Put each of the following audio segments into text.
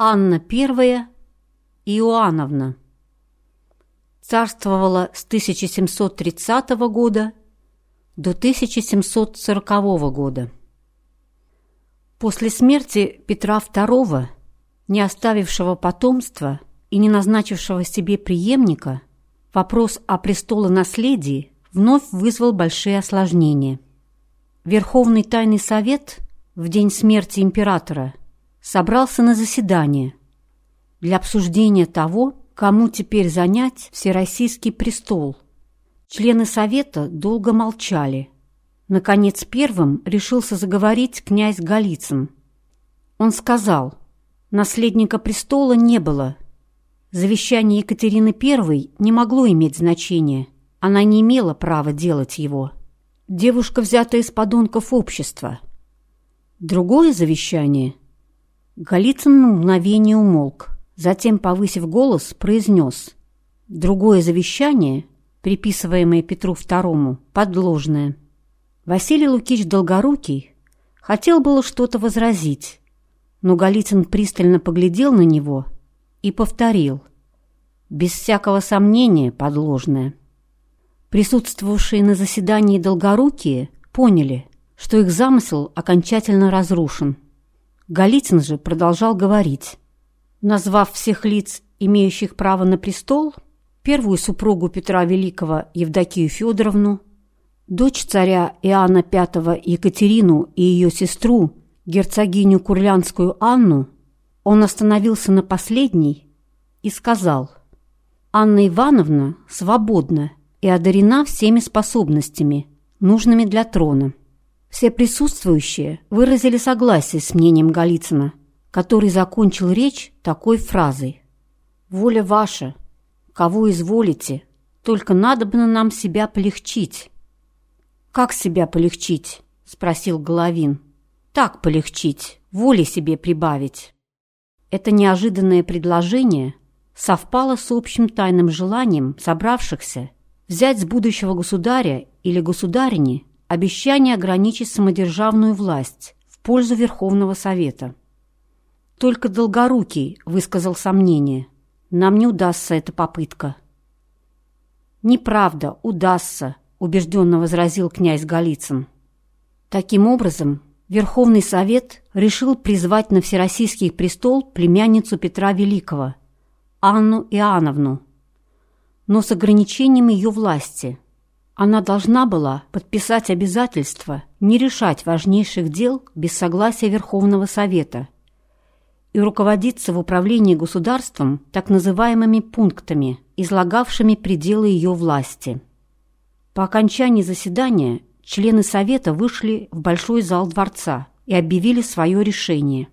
Анна I Иоанновна. Царствовала с 1730 года до 1740 года. После смерти Петра II, не оставившего потомства и не назначившего себе преемника, вопрос о престолонаследии вновь вызвал большие осложнения. Верховный Тайный Совет в день смерти императора собрался на заседание для обсуждения того, кому теперь занять Всероссийский престол. Члены Совета долго молчали. Наконец первым решился заговорить князь Голицын. Он сказал, наследника престола не было. Завещание Екатерины I не могло иметь значения. Она не имела права делать его. Девушка взята из подонков общества. Другое завещание — Голицын на мгновение умолк, затем, повысив голос, произнес «Другое завещание, приписываемое Петру II, подложное». Василий Лукич Долгорукий хотел было что-то возразить, но Голицын пристально поглядел на него и повторил «Без всякого сомнения подложное». Присутствовавшие на заседании Долгорукие поняли, что их замысел окончательно разрушен – Голицын же продолжал говорить. Назвав всех лиц, имеющих право на престол, первую супругу Петра Великого Евдокию Федоровну, дочь царя Иоанна V Екатерину и ее сестру, герцогиню Курлянскую Анну, он остановился на последней и сказал, «Анна Ивановна свободна и одарена всеми способностями, нужными для трона». Все присутствующие выразили согласие с мнением Голицына, который закончил речь такой фразой. «Воля ваша, кого изволите, только надо бы нам себя полегчить». «Как себя полегчить?» — спросил Головин. «Так полегчить, воли себе прибавить». Это неожиданное предложение совпало с общим тайным желанием собравшихся взять с будущего государя или государини обещание ограничить самодержавную власть в пользу Верховного Совета. Только Долгорукий высказал сомнение. Нам не удастся эта попытка. «Неправда, удастся», — убежденно возразил князь Голицын. Таким образом, Верховный Совет решил призвать на Всероссийский престол племянницу Петра Великого, Анну Иоанновну, но с ограничением ее власти — она должна была подписать обязательство не решать важнейших дел без согласия Верховного Совета и руководиться в управлении государством так называемыми пунктами, излагавшими пределы ее власти. По окончании заседания члены Совета вышли в большой зал дворца и объявили свое решение.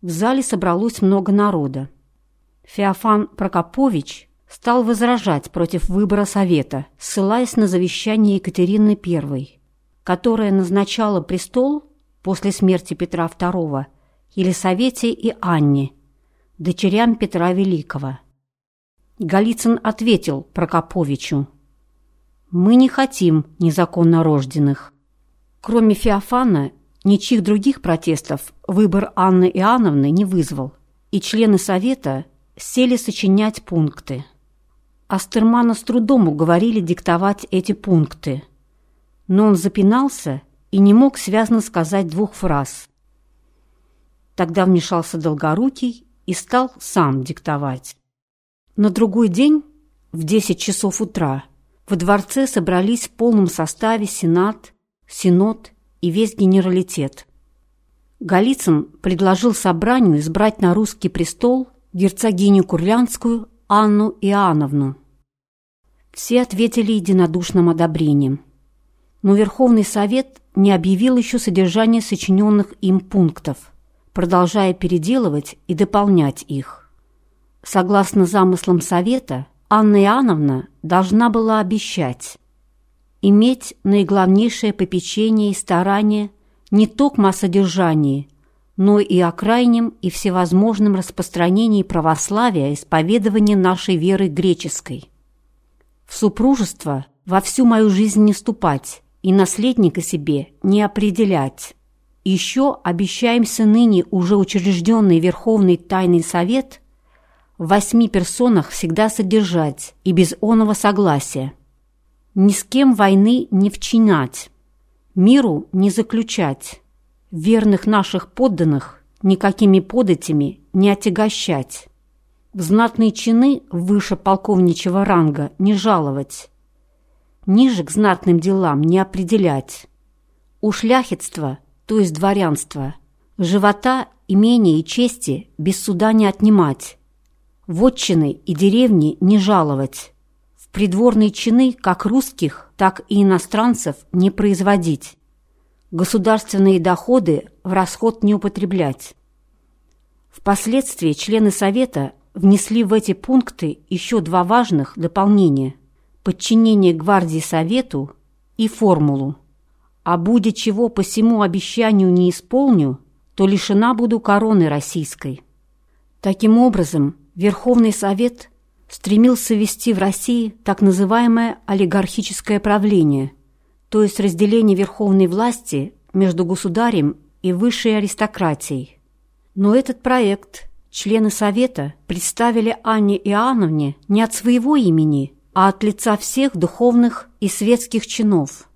В зале собралось много народа. Феофан Прокопович стал возражать против выбора Совета, ссылаясь на завещание Екатерины I, которая назначала престол после смерти Петра II Елисавете и Анне, дочерям Петра Великого. Голицын ответил Прокоповичу, «Мы не хотим незаконно рожденных». Кроме Феофана, ничьих других протестов выбор Анны Иоанновны не вызвал, и члены Совета сели сочинять пункты. Астермана с трудом уговорили диктовать эти пункты. Но он запинался и не мог связно сказать двух фраз. Тогда вмешался Долгорукий и стал сам диктовать. На другой день, в 10 часов утра, во дворце собрались в полном составе Сенат, Синод и весь генералитет. Голицын предложил собранию избрать на русский престол герцогиню Курлянскую Анну Иоанновну. Все ответили единодушным одобрением. Но Верховный Совет не объявил еще содержание сочиненных им пунктов, продолжая переделывать и дополнять их. Согласно замыслам Совета, Анна Иоанновна должна была обещать иметь наиглавнейшее попечение и старание не только о содержании, но и о крайнем и всевозможном распространении православия исповедования нашей веры греческой. В супружество во всю мою жизнь не ступать и наследника себе не определять. еще обещаемся ныне уже учрежденный Верховный Тайный Совет в восьми персонах всегда содержать и без оного согласия. Ни с кем войны не вчинять, миру не заключать, верных наших подданных никакими податями не отягощать, в знатные чины выше полковничьего ранга не жаловать, ниже к знатным делам не определять, у шляхетства, то есть дворянства, живота, имения и чести без суда не отнимать, вотчины и деревни не жаловать, в придворные чины как русских, так и иностранцев не производить, государственные доходы в расход не употреблять. Впоследствии члены Совета внесли в эти пункты еще два важных дополнения – подчинение гвардии Совету и формулу «А будет чего по всему обещанию не исполню, то лишена буду короны российской». Таким образом, Верховный Совет стремился ввести в России так называемое олигархическое правление, то есть разделение верховной власти между государем и высшей аристократией. Но этот проект члены Совета представили Анне Иоанновне не от своего имени, а от лица всех духовных и светских чинов.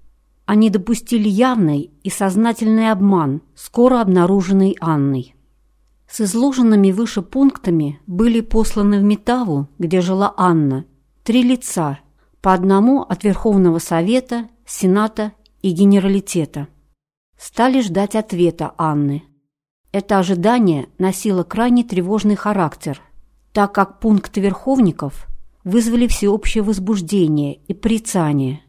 Они допустили явный и сознательный обман, скоро обнаруженный Анной. С изложенными выше пунктами были посланы в Метаву, где жила Анна, три лица, по одному от Верховного Совета, Сената и Генералитета. Стали ждать ответа Анны. Это ожидание носило крайне тревожный характер, так как пункты верховников вызвали всеобщее возбуждение и прицание.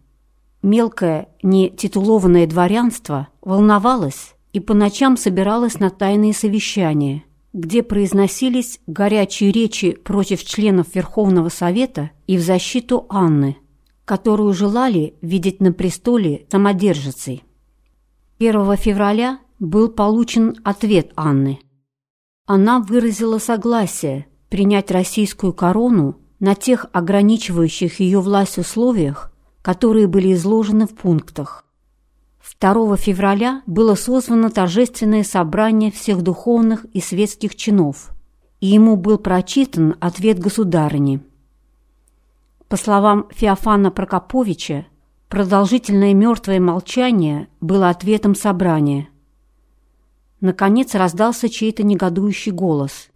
Мелкое, нетитулованное дворянство волновалось и по ночам собиралось на тайные совещания, где произносились горячие речи против членов Верховного Совета и в защиту Анны, которую желали видеть на престоле самодержицей. 1 февраля был получен ответ Анны. Она выразила согласие принять российскую корону на тех ограничивающих ее власть условиях, которые были изложены в пунктах. 2 февраля было созвано торжественное собрание всех духовных и светских чинов, и ему был прочитан ответ государыни. По словам Феофана Прокоповича, продолжительное мертвое молчание было ответом собрания. Наконец раздался чей-то негодующий голос.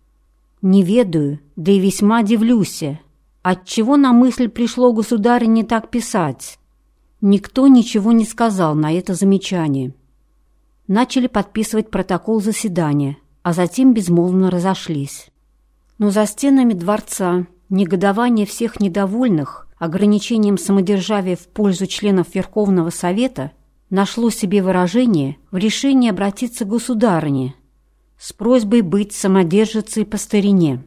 «Не ведаю, да и весьма дивлюся. Отчего на мысль пришло государе так писать?» Никто ничего не сказал на это замечание. Начали подписывать протокол заседания, а затем безмолвно разошлись. Но за стенами дворца негодование всех недовольных ограничением самодержавия в пользу членов Верховного Совета – нашло себе выражение в решении обратиться к государыне с просьбой быть самодержицей по старине.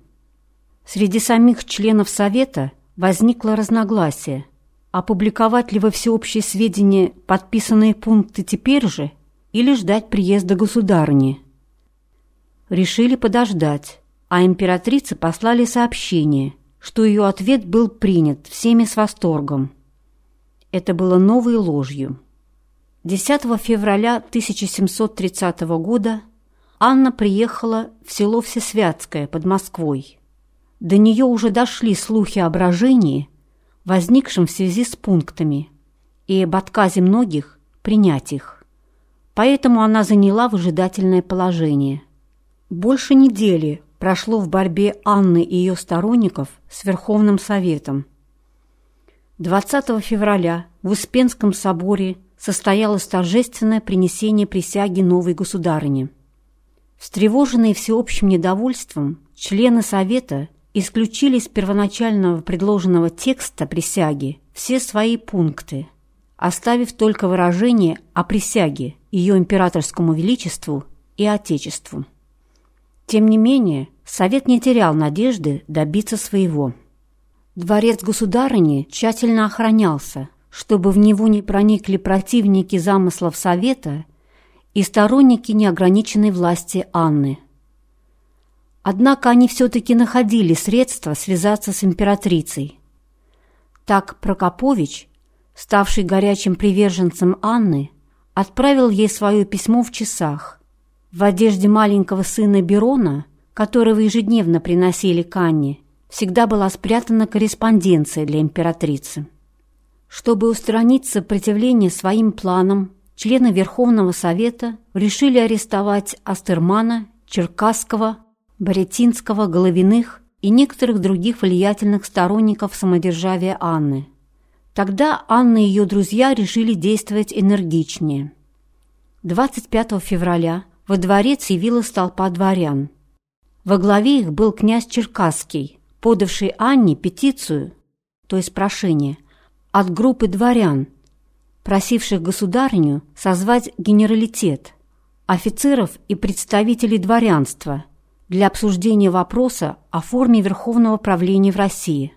Среди самих членов Совета возникло разногласие, опубликовать ли во всеобщее сведения подписанные пункты теперь же или ждать приезда государыни. Решили подождать, а императрице послали сообщение, что ее ответ был принят всеми с восторгом. Это было новой ложью. 10 февраля 1730 года Анна приехала в село Всесвятское под Москвой. До нее уже дошли слухи о брожении, возникшем в связи с пунктами, и об отказе многих принять их. Поэтому она заняла выжидательное положение. Больше недели прошло в борьбе Анны и ее сторонников с Верховным Советом. 20 февраля в Успенском соборе состоялось торжественное принесение присяги новой государыне. Встревоженные всеобщим недовольством, члены Совета исключили из первоначального предложенного текста присяги все свои пункты, оставив только выражение о присяге ее императорскому величеству и отечеству. Тем не менее, Совет не терял надежды добиться своего. Дворец государыни тщательно охранялся, чтобы в него не проникли противники замыслов Совета и сторонники неограниченной власти Анны. Однако они все-таки находили средства связаться с императрицей. Так Прокопович, ставший горячим приверженцем Анны, отправил ей свое письмо в часах В одежде маленького сына Берона, которого ежедневно приносили к всегда была спрятана корреспонденция для императрицы. Чтобы устранить сопротивление своим планам, члены Верховного Совета решили арестовать Астермана, Черкасского, Боретинского, Головиных и некоторых других влиятельных сторонников самодержавия Анны. Тогда Анна и ее друзья решили действовать энергичнее. 25 февраля во дворец явилась толпа дворян. Во главе их был князь Черкасский, подавший Анне петицию, то есть прошение, от группы дворян, просивших государыню созвать генералитет, офицеров и представителей дворянства для обсуждения вопроса о форме верховного правления в России.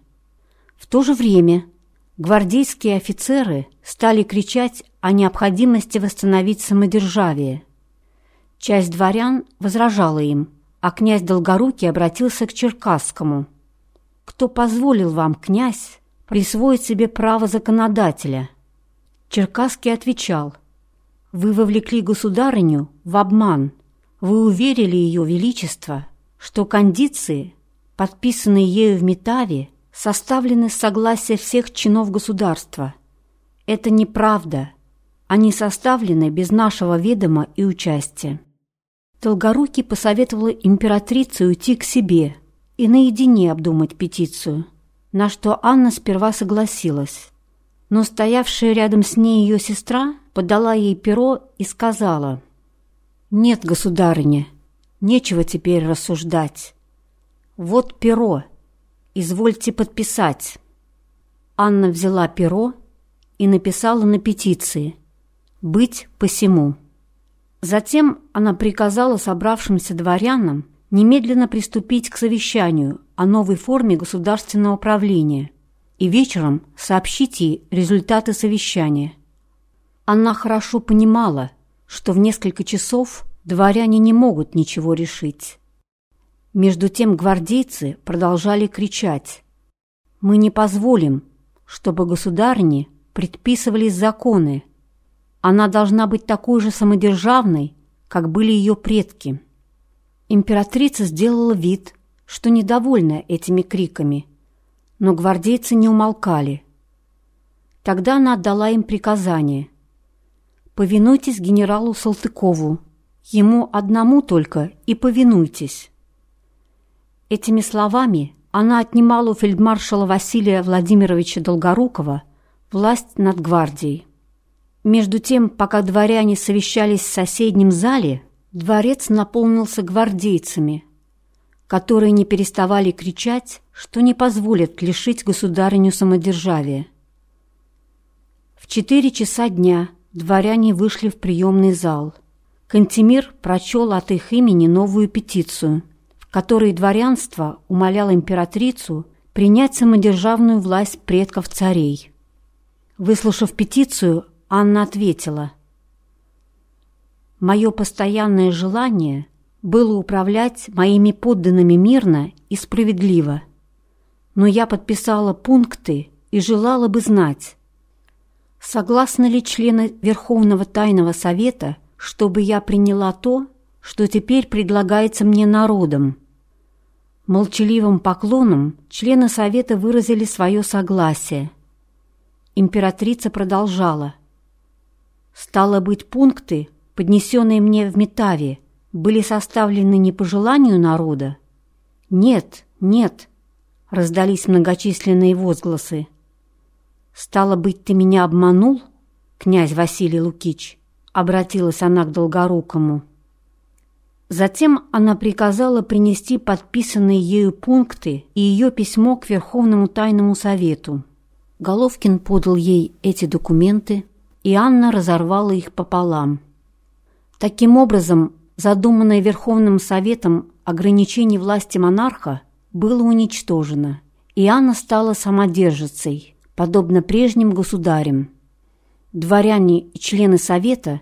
В то же время гвардейские офицеры стали кричать о необходимости восстановить самодержавие. Часть дворян возражала им, а князь Долгорукий обратился к Черкасскому. «Кто позволил вам, князь, присвоить себе право законодателя?» Черкасский отвечал, «Вы вовлекли государыню в обман. Вы уверили ее величество, что кондиции, подписанные ею в Метаве, составлены с согласия всех чинов государства. Это неправда. Они составлены без нашего ведома и участия. Долгорукий посоветовала императрице уйти к себе и наедине обдумать петицию, на что Анна сперва согласилась. Но стоявшая рядом с ней ее сестра подала ей перо и сказала, «Нет, государыня, нечего теперь рассуждать. Вот перо, извольте подписать». Анна взяла перо и написала на петиции «Быть посему». Затем она приказала собравшимся дворянам немедленно приступить к совещанию о новой форме государственного правления и вечером сообщить ей результаты совещания. Она хорошо понимала, что в несколько часов дворяне не могут ничего решить. Между тем гвардейцы продолжали кричать «Мы не позволим, чтобы государни предписывались законы, она должна быть такой же самодержавной, как были ее предки. Императрица сделала вид, что недовольна этими криками, но гвардейцы не умолкали. Тогда она отдала им приказание. «Повинуйтесь генералу Салтыкову, ему одному только и повинуйтесь». Этими словами она отнимала у фельдмаршала Василия Владимировича Долгорукова власть над гвардией. Между тем, пока дворяне совещались в соседнем зале, дворец наполнился гвардейцами, которые не переставали кричать, что не позволят лишить государыню самодержавия. В четыре часа дня дворяне вышли в приемный зал. Кантемир прочел от их имени новую петицию, в которой дворянство умоляло императрицу принять самодержавную власть предков царей. Выслушав петицию, Анна ответила. «Мое постоянное желание было управлять моими подданными мирно и справедливо, но я подписала пункты и желала бы знать, согласны ли члены Верховного Тайного Совета, чтобы я приняла то, что теперь предлагается мне народом. Молчаливым поклоном члены Совета выразили свое согласие. Императрица продолжала – Стало быть, пункты, поднесенные мне в Метаве, были составлены не по желанию народа? Нет, нет, раздались многочисленные возгласы. Стало быть, ты меня обманул, князь Василий Лукич? Обратилась она к Долгорукому. Затем она приказала принести подписанные ею пункты и ее письмо к Верховному Тайному Совету. Головкин подал ей эти документы, и Анна разорвала их пополам. Таким образом, задуманное Верховным Советом ограничение власти монарха было уничтожено, и Анна стала самодержицей, подобно прежним государям. Дворяне и члены Совета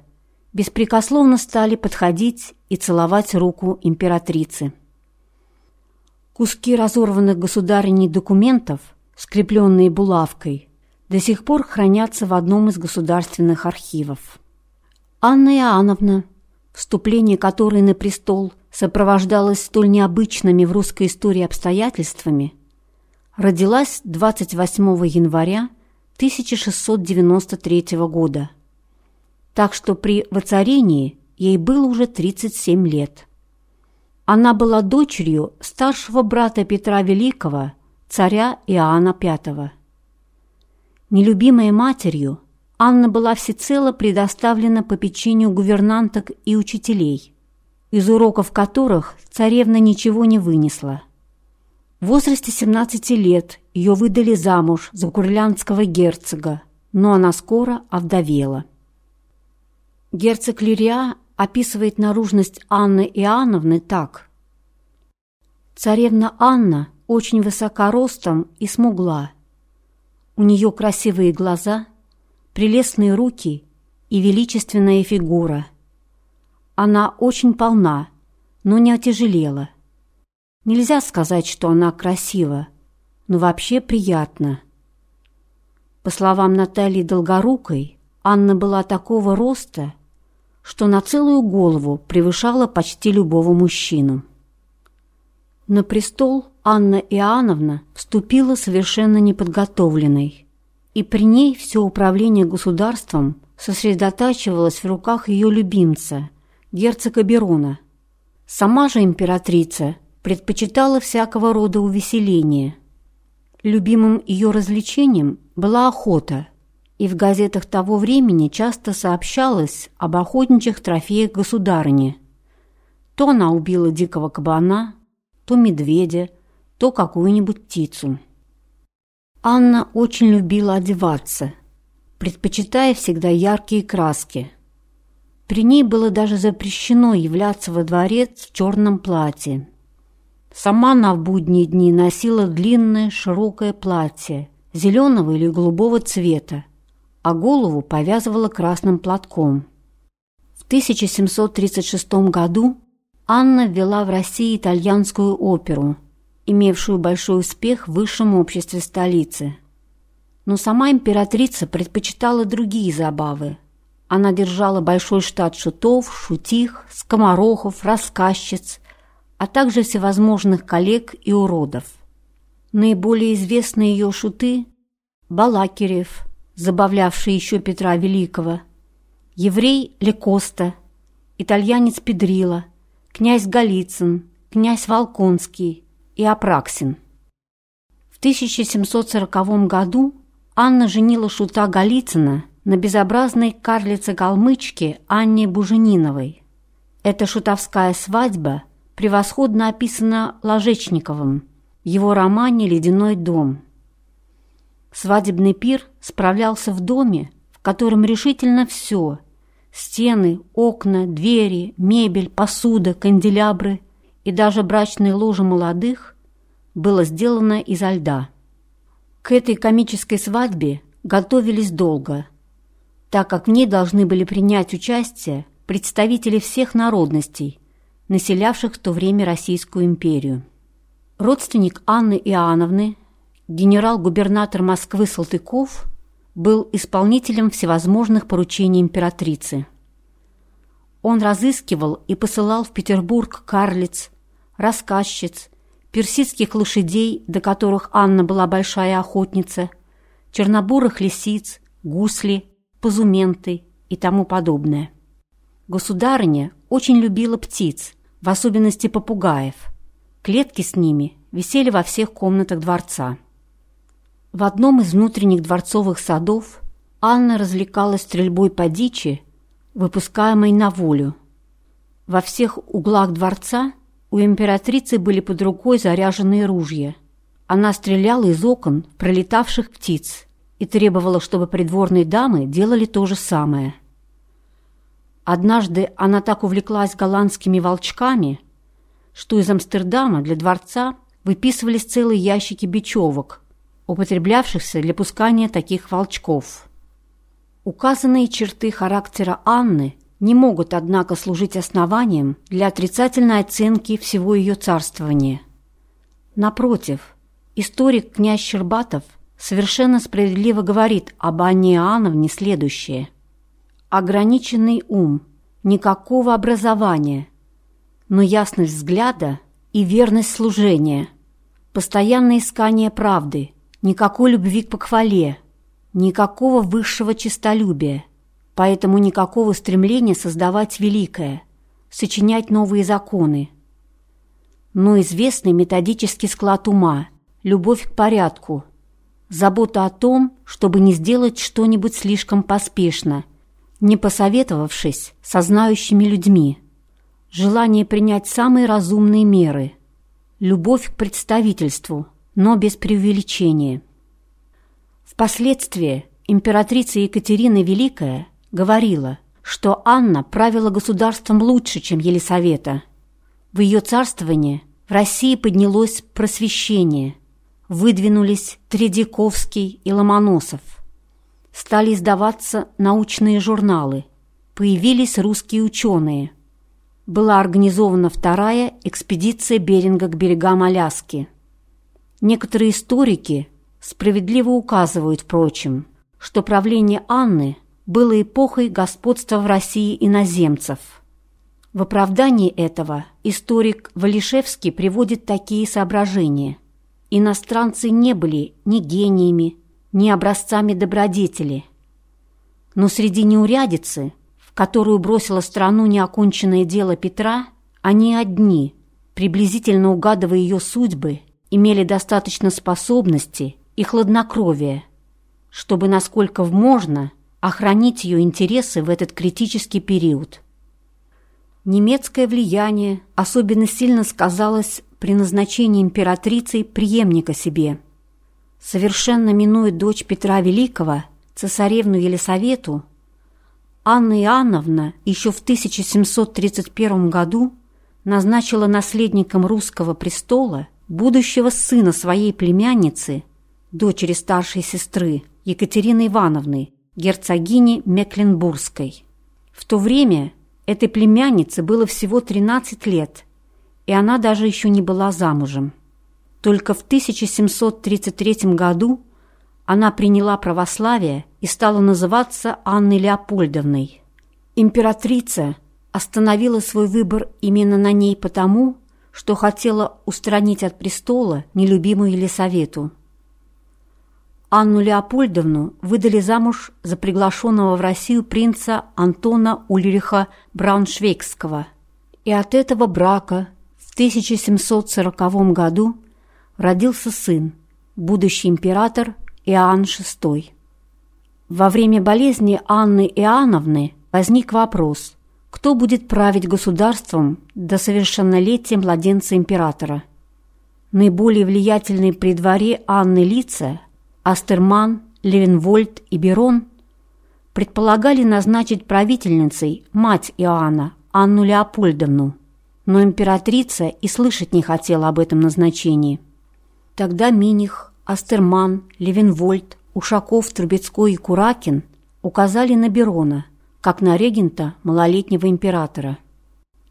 беспрекословно стали подходить и целовать руку императрицы. Куски разорванных государыней документов, скрепленные булавкой, до сих пор хранятся в одном из государственных архивов. Анна Иоанновна вступление которой на престол сопровождалось столь необычными в русской истории обстоятельствами, родилась 28 января 1693 года. Так что при воцарении ей было уже 37 лет. Она была дочерью старшего брата Петра Великого, царя Иоанна V. Нелюбимая матерью, Анна была всецело предоставлена попечению гувернанток и учителей, из уроков которых царевна ничего не вынесла. В возрасте 17 лет ее выдали замуж за курляндского герцога, но она скоро овдовела. Герцог Лириа описывает наружность Анны Иоанновны так. «Царевна Анна очень высока ростом и смугла. У нее красивые глаза, прелестные руки и величественная фигура. Она очень полна, но не отяжелела». Нельзя сказать, что она красива, но вообще приятна. По словам Натальи Долгорукой, Анна была такого роста, что на целую голову превышала почти любого мужчину. На престол Анна Иоанновна вступила совершенно неподготовленной, и при ней все управление государством сосредотачивалось в руках ее любимца, герцога Берона. Сама же императрица – предпочитала всякого рода увеселения. Любимым ее развлечением была охота, и в газетах того времени часто сообщалось об охотничьих трофеях государыни. То она убила дикого кабана, то медведя, то какую-нибудь птицу. Анна очень любила одеваться, предпочитая всегда яркие краски. При ней было даже запрещено являться во дворец в черном платье. Сама она в будние дни носила длинное широкое платье зеленого или голубого цвета, а голову повязывала красным платком. В 1736 году Анна ввела в России итальянскую оперу, имевшую большой успех в высшем обществе столицы. Но сама императрица предпочитала другие забавы. Она держала большой штат шутов, шутих, скоморохов, рассказчиц – а также всевозможных коллег и уродов. Наиболее известные ее шуты – Балакирев, забавлявший еще Петра Великого, еврей Лекоста, итальянец Педрила, князь Голицын, князь Волконский и Апраксин. В 1740 году Анна женила шута Голицына на безобразной карлице-калмычке Анне Бужениновой. Эта шутовская свадьба – превосходно описано Ложечниковым в его романе «Ледяной дом». Свадебный пир справлялся в доме, в котором решительно все – стены, окна, двери, мебель, посуда, канделябры и даже брачные ложи молодых – было сделано изо льда. К этой комической свадьбе готовились долго, так как в ней должны были принять участие представители всех народностей – населявших в то время Российскую империю. Родственник Анны Иоанновны, генерал-губернатор Москвы Салтыков, был исполнителем всевозможных поручений императрицы. Он разыскивал и посылал в Петербург карлиц, рассказчиц, персидских лошадей, до которых Анна была большая охотница, чернобурых лисиц, гусли, позументы и тому подобное. Государыня очень любила птиц – в особенности попугаев. Клетки с ними висели во всех комнатах дворца. В одном из внутренних дворцовых садов Анна развлекалась стрельбой по дичи, выпускаемой на волю. Во всех углах дворца у императрицы были под рукой заряженные ружья. Она стреляла из окон пролетавших птиц и требовала, чтобы придворные дамы делали то же самое – Однажды она так увлеклась голландскими волчками, что из Амстердама для дворца выписывались целые ящики бечевок, употреблявшихся для пускания таких волчков. Указанные черты характера Анны не могут, однако, служить основанием для отрицательной оценки всего ее царствования. Напротив, историк князь Щербатов совершенно справедливо говорит об Анне Иоанновне следующее – ограниченный ум, никакого образования, но ясность взгляда и верность служения, постоянное искание правды, никакой любви к похвале, никакого высшего честолюбия, поэтому никакого стремления создавать великое, сочинять новые законы. Но известный методический склад ума, любовь к порядку, забота о том, чтобы не сделать что-нибудь слишком поспешно, не посоветовавшись со знающими людьми, желание принять самые разумные меры, любовь к представительству, но без преувеличения. Впоследствии императрица Екатерина Великая говорила, что Анна правила государством лучше, чем Елисавета. В ее царствовании в России поднялось просвещение, выдвинулись Тредяковский и Ломоносов. Стали издаваться научные журналы, появились русские ученые. Была организована вторая экспедиция Беринга к берегам Аляски. Некоторые историки справедливо указывают, впрочем, что правление Анны было эпохой господства в России иноземцев – в оправдании этого историк Валишевский приводит такие соображения. Иностранцы не были ни гениями, ни образцами добродетели. Но среди неурядицы, в которую бросила страну неоконченное дело Петра, они одни, приблизительно угадывая ее судьбы, имели достаточно способности и хладнокровия, чтобы, насколько можно, охранить ее интересы в этот критический период – Немецкое влияние особенно сильно сказалось при назначении императрицей преемника себе. Совершенно минуя дочь Петра Великого, цесаревну Елисавету, Анна Иоанновна еще в 1731 году назначила наследником русского престола будущего сына своей племянницы, дочери старшей сестры Екатерины Ивановны, герцогини Мекленбургской. В то время Этой племяннице было всего 13 лет, и она даже еще не была замужем. Только в 1733 году она приняла православие и стала называться Анной Леопольдовной. Императрица остановила свой выбор именно на ней потому, что хотела устранить от престола нелюбимую Елисавету. Анну Леопольдовну выдали замуж за приглашенного в Россию принца Антона Ульриха Брауншвейгского. И от этого брака в 1740 году родился сын, будущий император Иоанн VI. Во время болезни Анны Иоанновны возник вопрос, кто будет править государством до совершеннолетия младенца императора. Наиболее влиятельные при дворе Анны лица – Астерман, Левенвольд и Берон предполагали назначить правительницей мать Иоанна, Анну Леопольдовну, но императрица и слышать не хотела об этом назначении. Тогда Миних, Астерман, Левенвольд, Ушаков, Трубецкой и Куракин указали на Берона, как на регента малолетнего императора.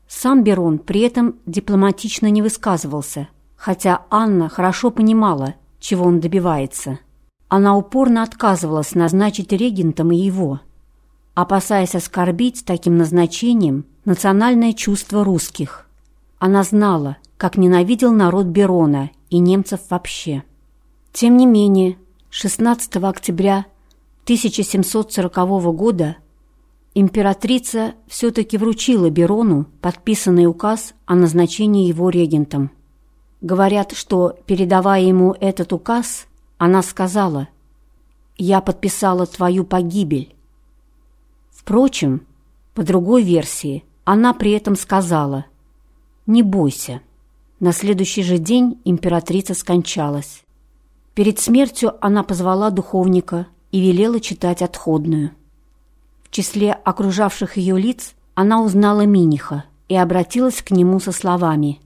Сам Берон при этом дипломатично не высказывался, хотя Анна хорошо понимала, чего он добивается – она упорно отказывалась назначить регентом и его, опасаясь оскорбить таким назначением национальное чувство русских. Она знала, как ненавидел народ Берона и немцев вообще. Тем не менее, 16 октября 1740 года императрица все-таки вручила Берону подписанный указ о назначении его регентом. Говорят, что, передавая ему этот указ, она сказала, «Я подписала твою погибель». Впрочем, по другой версии, она при этом сказала, «Не бойся». На следующий же день императрица скончалась. Перед смертью она позвала духовника и велела читать отходную. В числе окружавших ее лиц она узнала Миниха и обратилась к нему со словами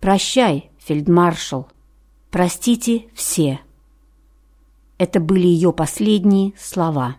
«Прощай, фельдмаршал». «Простите все». Это были ее последние слова.